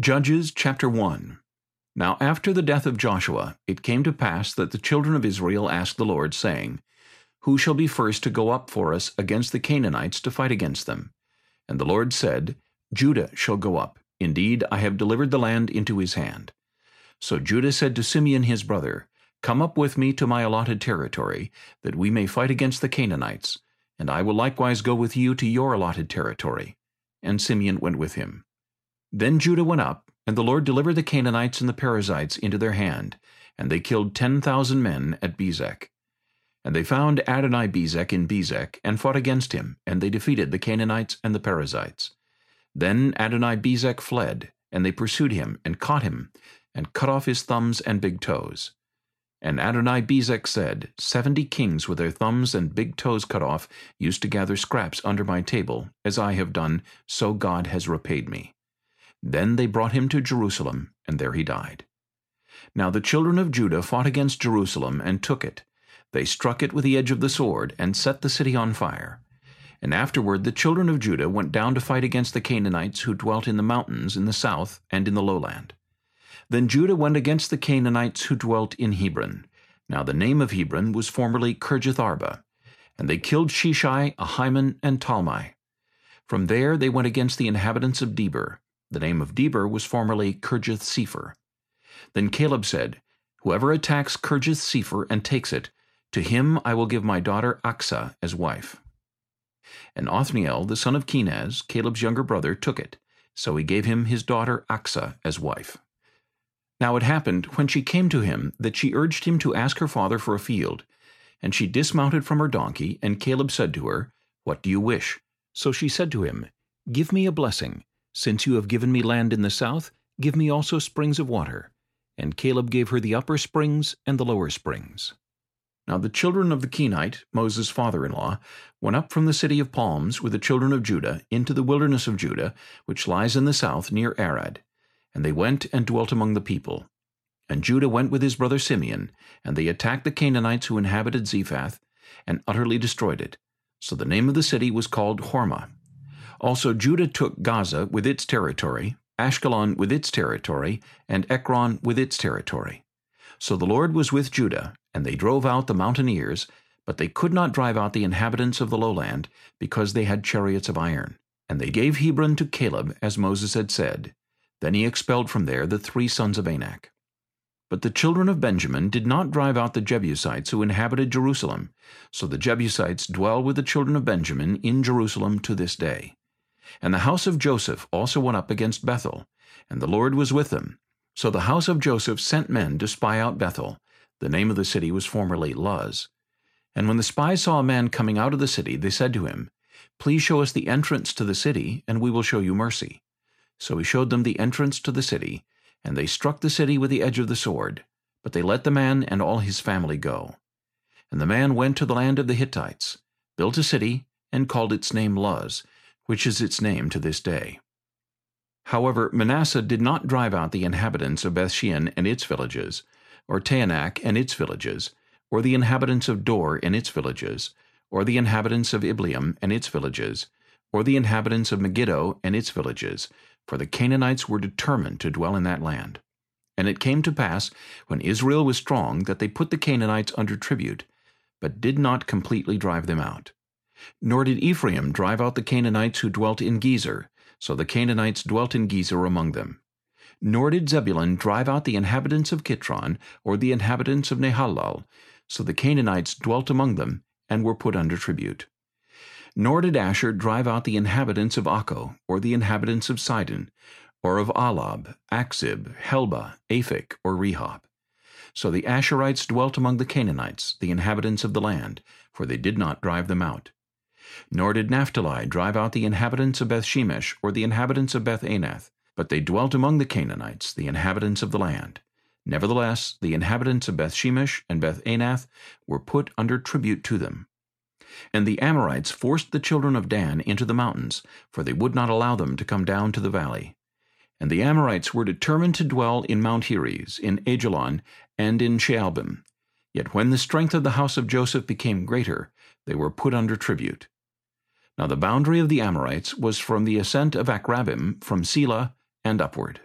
Judges chapter 1 Now after the death of Joshua, it came to pass that the children of Israel asked the Lord, saying, Who shall be first to go up for us against the Canaanites to fight against them? And the Lord said, Judah shall go up. Indeed, I have delivered the land into his hand. So Judah said to Simeon his brother, Come up with me to my allotted territory, that we may fight against the Canaanites, and I will likewise go with you to your allotted territory. And Simeon went with him. Then Judah went up, and the Lord delivered the Canaanites and the Perizzites into their hand, and they killed ten thousand men at Bezek. And they found Adoni-Bezek in Bezek, and fought against him, and they defeated the Canaanites and the Perizzites. Then Adoni-Bezek fled, and they pursued him, and caught him, and cut off his thumbs and big toes. And Adoni-Bezek said, Seventy kings with their thumbs and big toes cut off used to gather scraps under my table, as I have done, so God has repaid me. Then they brought him to Jerusalem, and there he died. Now the children of Judah fought against Jerusalem, and took it. They struck it with the edge of the sword, and set the city on fire. And afterward the children of Judah went down to fight against the Canaanites who dwelt in the mountains in the south and in the lowland. Then Judah went against the Canaanites who dwelt in Hebron. Now the name of Hebron was formerly Kirjath-arba. And they killed Sheshai, Ahiman, and Talmai. From there they went against the inhabitants of Debir. The name of Debir was formerly Kirjath-sepher. Then Caleb said, Whoever attacks Kirjath-sepher and takes it, to him I will give my daughter Achsah as wife. And Othniel, the son of Kenaz, Caleb's younger brother, took it. So he gave him his daughter Achsah as wife. Now it happened, when she came to him, that she urged him to ask her father for a field. And she dismounted from her donkey, and Caleb said to her, What do you wish? So she said to him, Give me a blessing. Since you have given me land in the south, give me also springs of water. And Caleb gave her the upper springs and the lower springs. Now the children of the Kenite, Moses' father-in-law, went up from the city of palms with the children of Judah into the wilderness of Judah, which lies in the south near Arad. And they went and dwelt among the people. And Judah went with his brother Simeon, and they attacked the Canaanites who inhabited Zephath, and utterly destroyed it. So the name of the city was called Hormah. Also Judah took Gaza with its territory, Ashkelon with its territory, and Ekron with its territory. So the Lord was with Judah, and they drove out the mountaineers, but they could not drive out the inhabitants of the lowland, because they had chariots of iron. And they gave Hebron to Caleb, as Moses had said. Then he expelled from there the three sons of Anak. But the children of Benjamin did not drive out the Jebusites who inhabited Jerusalem, so the Jebusites dwell with the children of Benjamin in Jerusalem to this day. And the house of Joseph also went up against Bethel, and the Lord was with them. So the house of Joseph sent men to spy out Bethel. The name of the city was formerly Luz. And when the spies saw a man coming out of the city, they said to him, Please show us the entrance to the city, and we will show you mercy. So he showed them the entrance to the city, and they struck the city with the edge of the sword. But they let the man and all his family go. And the man went to the land of the Hittites, built a city, and called its name Luz, which is its name to this day. However, Manasseh did not drive out the inhabitants of Bethshean and its villages, or Taanach and its villages, or the inhabitants of Dor and its villages, or the inhabitants of Ibleam and its villages, or the inhabitants of Megiddo and its villages, for the Canaanites were determined to dwell in that land. And it came to pass, when Israel was strong, that they put the Canaanites under tribute, but did not completely drive them out. Nor did Ephraim drive out the Canaanites who dwelt in Gezer, so the Canaanites dwelt in Gezer among them. Nor did Zebulun drive out the inhabitants of Kitron, or the inhabitants of Nahalal, so the Canaanites dwelt among them, and were put under tribute. Nor did Asher drive out the inhabitants of Acco, or the inhabitants of Sidon, or of Ahlab, Achzib, Helba, Aphek, or Rehob. So the Asherites dwelt among the Canaanites, the inhabitants of the land, for they did not drive them out. Nor did Naphtali drive out the inhabitants of Bethshemesh or the inhabitants of Beth-anath, but they dwelt among the Canaanites, the inhabitants of the land. Nevertheless, the inhabitants of Bethshemesh and Beth-anath were put under tribute to them. And the Amorites forced the children of Dan into the mountains, for they would not allow them to come down to the valley. And the Amorites were determined to dwell in Mount Heres, in Aijalon, and in Shaalbim. Yet when the strength of the house of Joseph became greater, they were put under tribute. Now the boundary of the Amorites was from the ascent of Akrabbim, from Selah, and upward.